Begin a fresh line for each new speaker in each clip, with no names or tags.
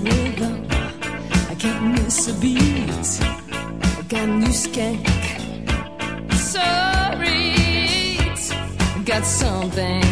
rhythm. I can't miss a beat. I got a new skank. Sorry, I
got something.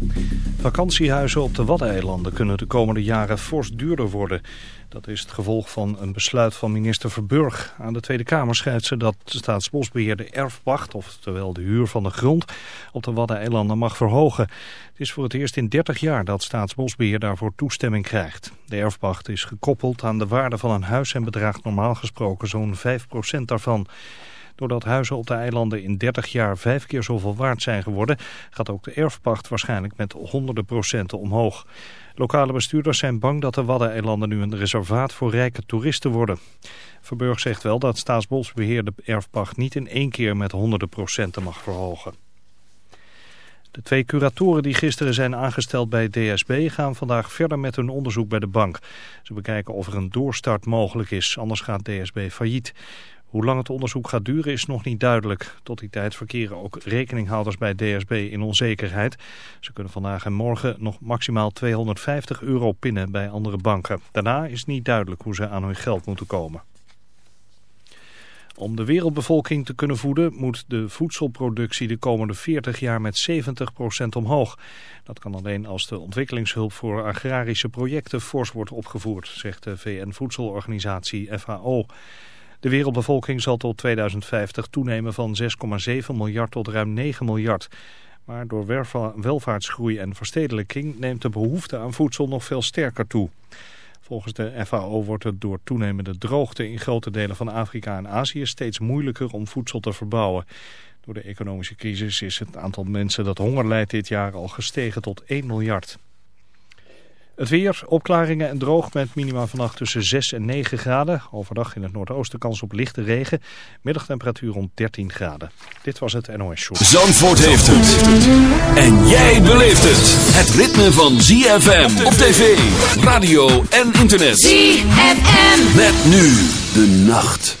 Vakantiehuizen op de Waddeneilanden kunnen de komende jaren fors duurder worden. Dat is het gevolg van een besluit van minister Verburg. Aan de Tweede Kamer schrijft ze dat Staatsbosbeheer de erfpacht, oftewel de huur van de grond, op de Waddeneilanden mag verhogen. Het is voor het eerst in 30 jaar dat Staatsbosbeheer daarvoor toestemming krijgt. De erfpacht is gekoppeld aan de waarde van een huis en bedraagt normaal gesproken zo'n 5% daarvan. Doordat huizen op de eilanden in 30 jaar vijf keer zoveel waard zijn geworden, gaat ook de erfpacht waarschijnlijk met honderden procenten omhoog. Lokale bestuurders zijn bang dat de Waddeneilanden nu een reservaat voor rijke toeristen worden. Verburg zegt wel dat Staatsbosbeheer de erfpacht niet in één keer met honderden procenten mag verhogen. De twee curatoren die gisteren zijn aangesteld bij DSB gaan vandaag verder met hun onderzoek bij de bank. Ze bekijken of er een doorstart mogelijk is, anders gaat DSB failliet. Hoe lang het onderzoek gaat duren is nog niet duidelijk. Tot die tijd verkeren ook rekeninghouders bij DSB in onzekerheid. Ze kunnen vandaag en morgen nog maximaal 250 euro pinnen bij andere banken. Daarna is niet duidelijk hoe ze aan hun geld moeten komen. Om de wereldbevolking te kunnen voeden moet de voedselproductie de komende 40 jaar met 70% omhoog. Dat kan alleen als de ontwikkelingshulp voor agrarische projecten fors wordt opgevoerd, zegt de VN-voedselorganisatie FAO. De wereldbevolking zal tot 2050 toenemen van 6,7 miljard tot ruim 9 miljard. Maar door welvaartsgroei en verstedelijking neemt de behoefte aan voedsel nog veel sterker toe. Volgens de FAO wordt het door toenemende droogte in grote delen van Afrika en Azië steeds moeilijker om voedsel te verbouwen. Door de economische crisis is het aantal mensen dat honger lijdt dit jaar al gestegen tot 1 miljard. Het weer, opklaringen en droog met minima vannacht tussen 6 en 9 graden. Overdag in het noordoosten kans op lichte regen. Middagtemperatuur rond 13 graden. Dit was het NOS Show.
Zandvoort heeft het. En jij beleeft het. Het ritme van ZFM op tv, radio en internet.
ZFM.
Met nu de nacht.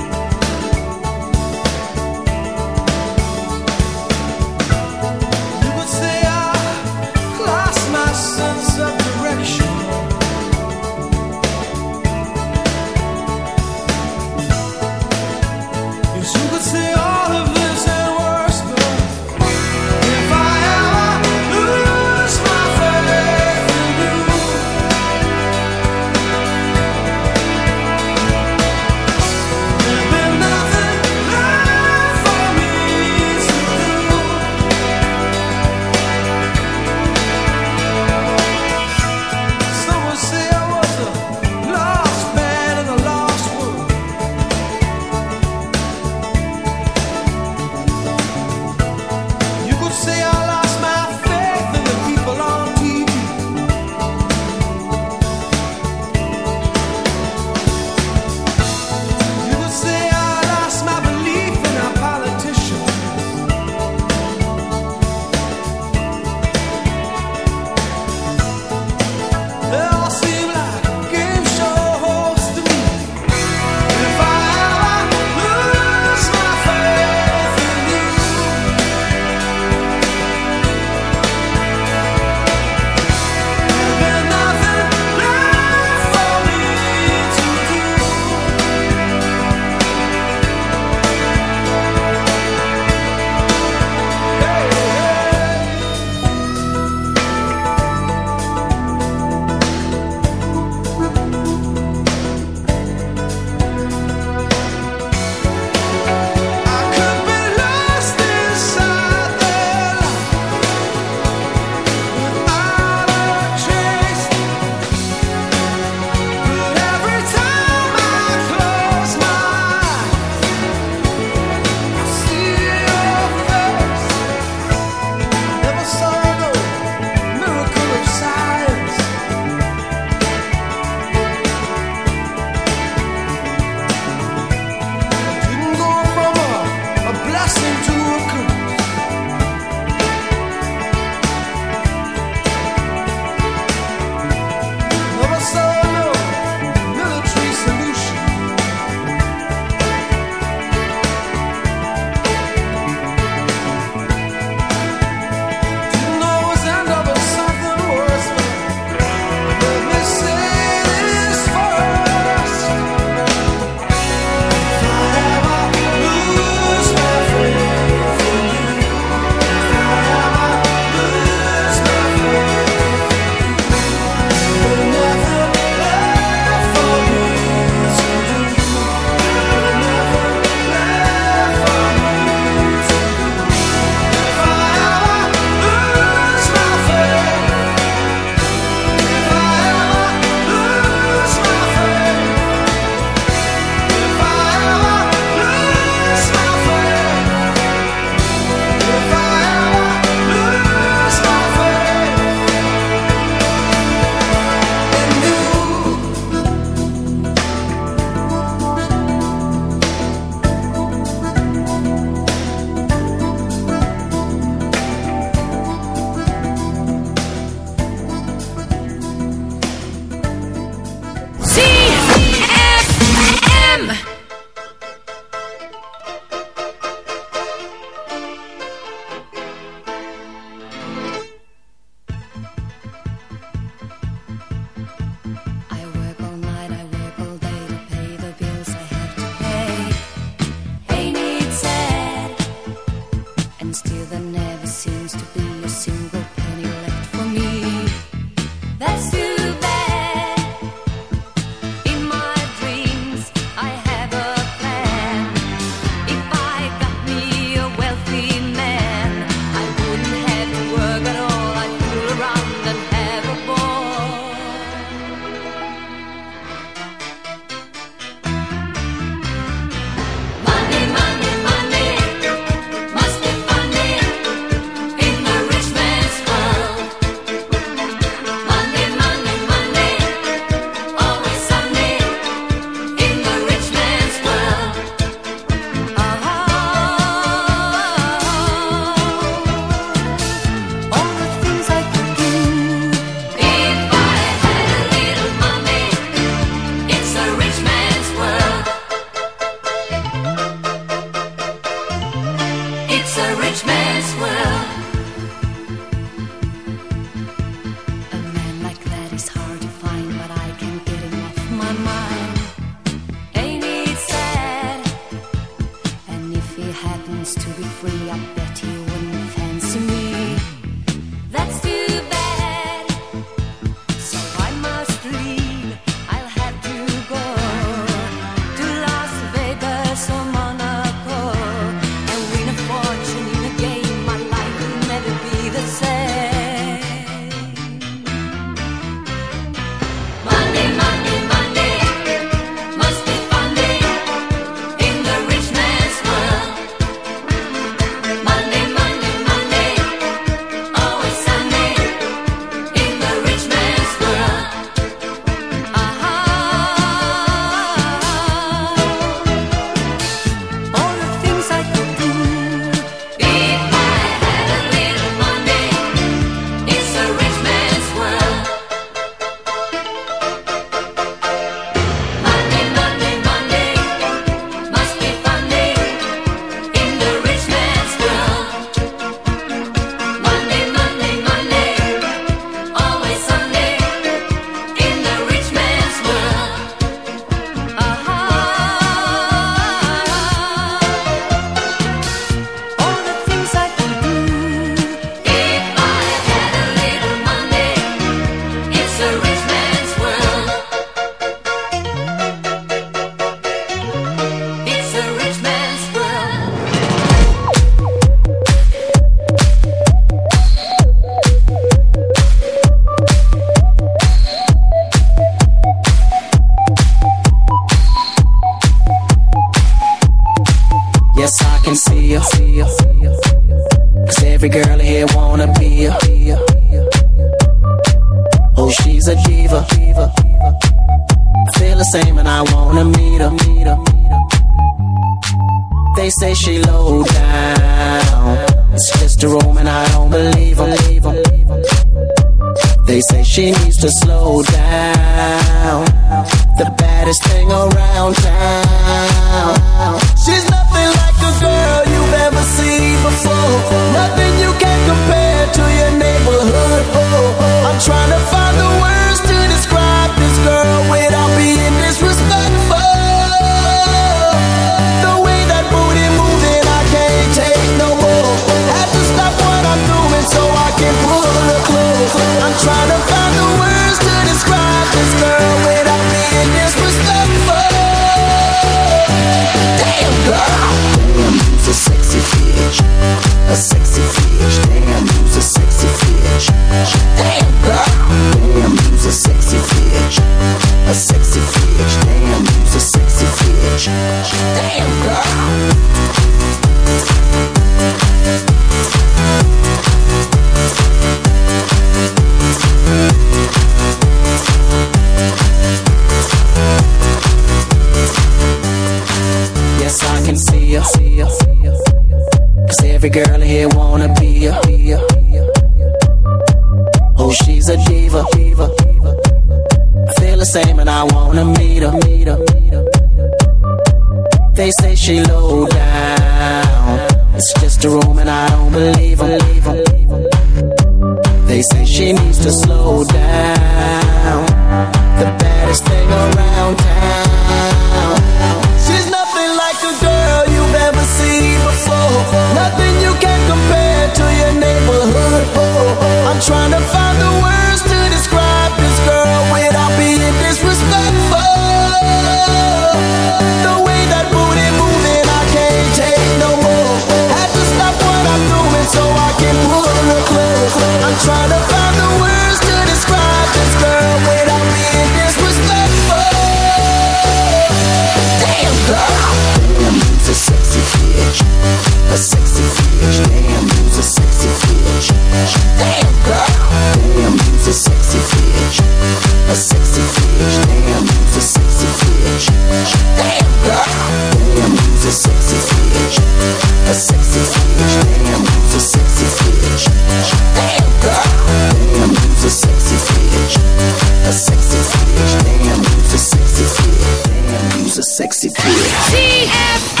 sexy feel.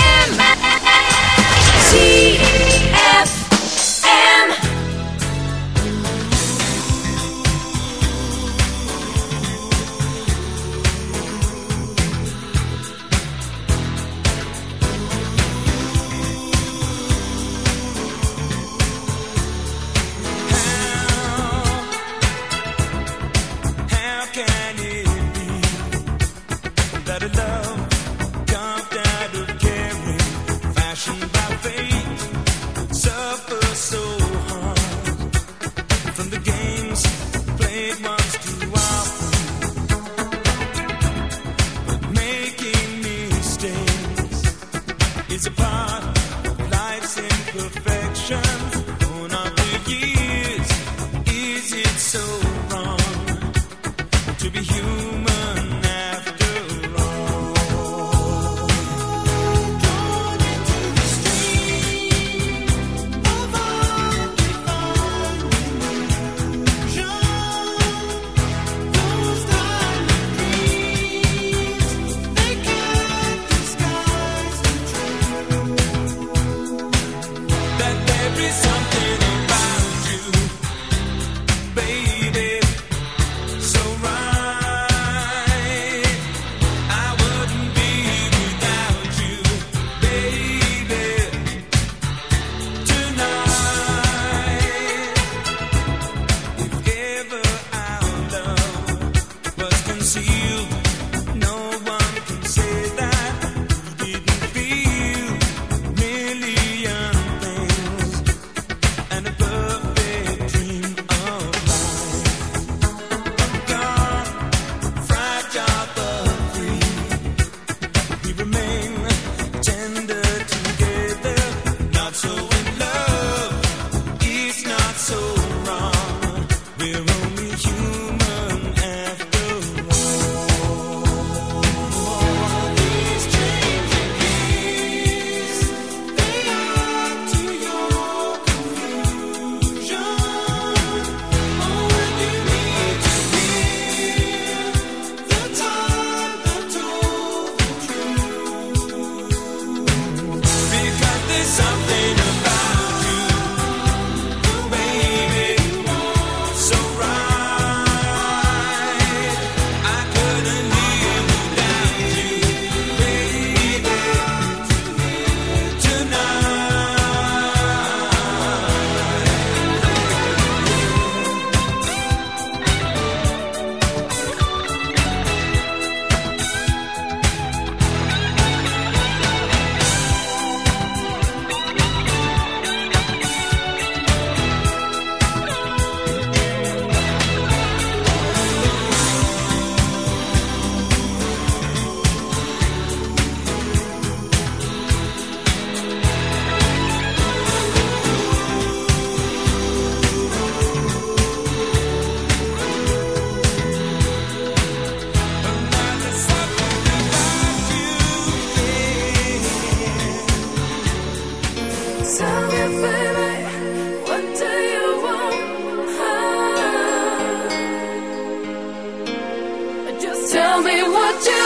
Tell me what you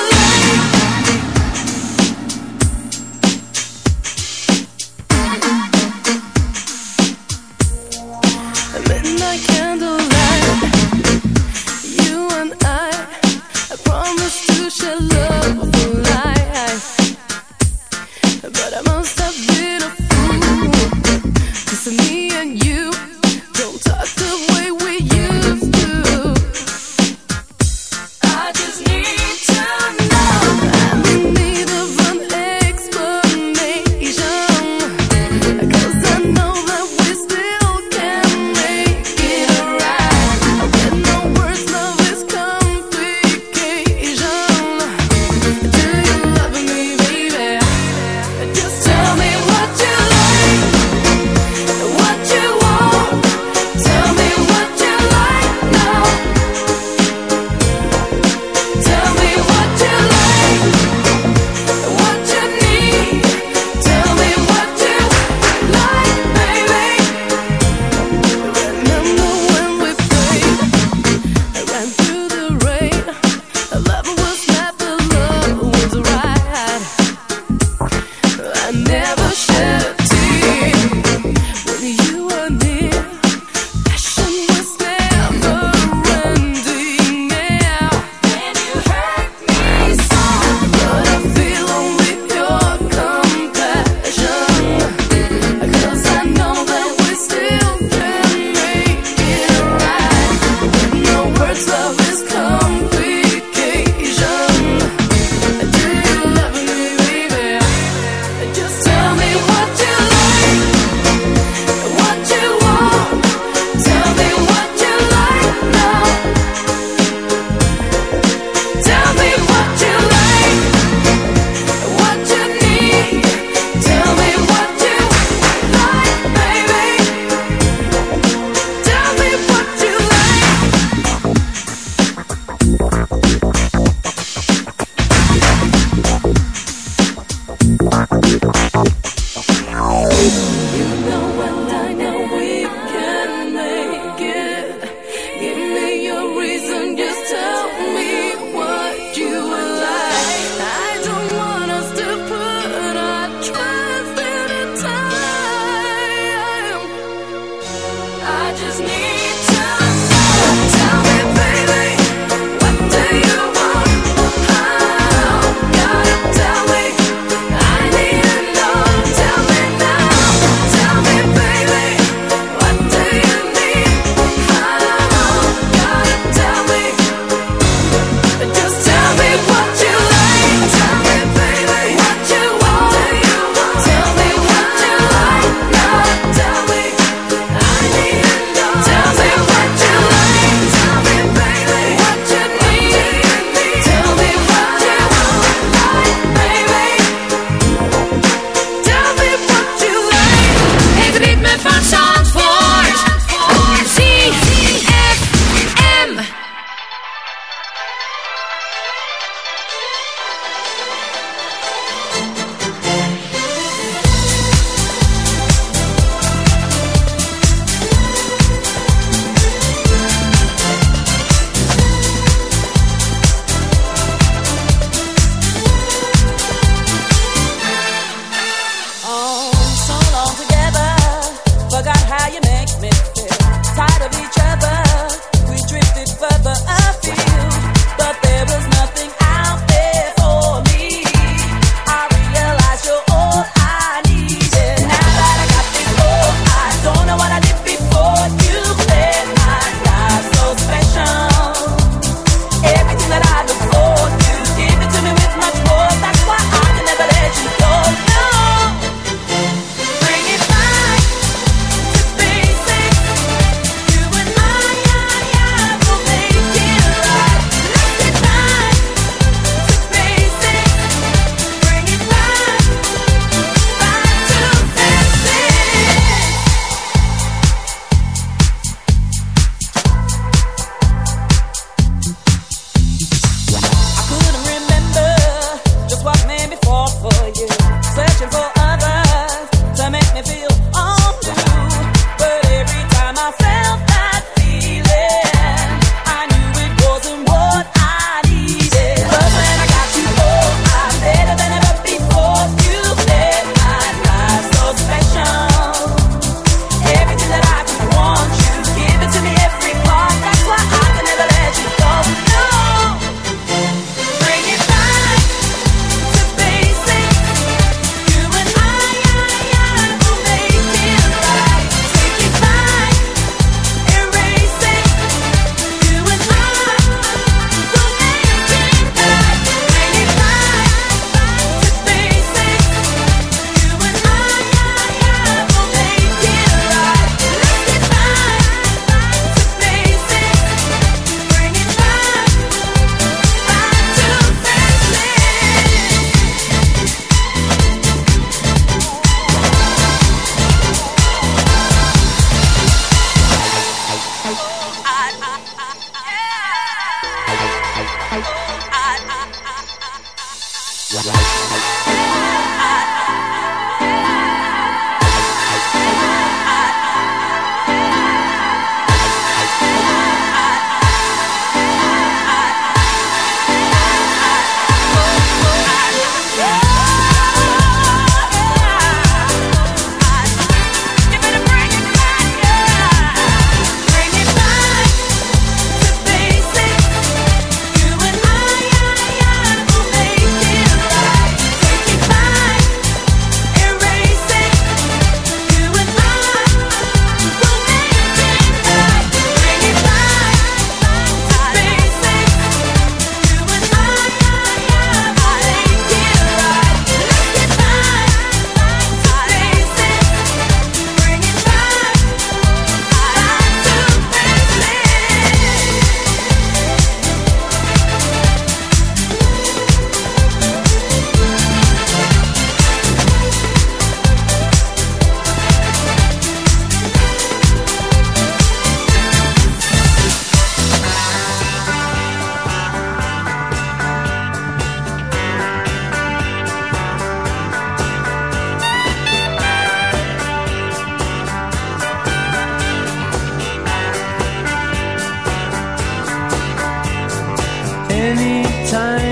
time.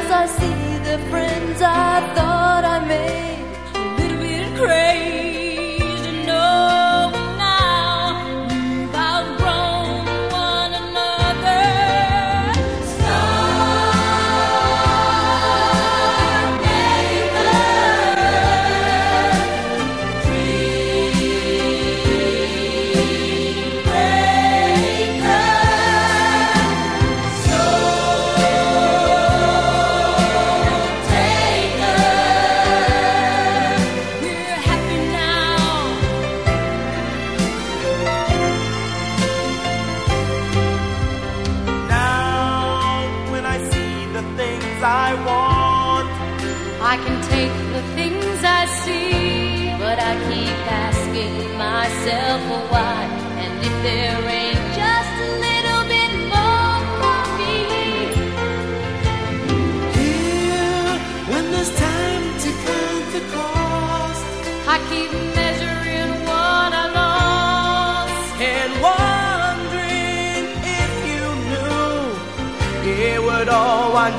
as I see the friends I thought I made.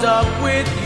up with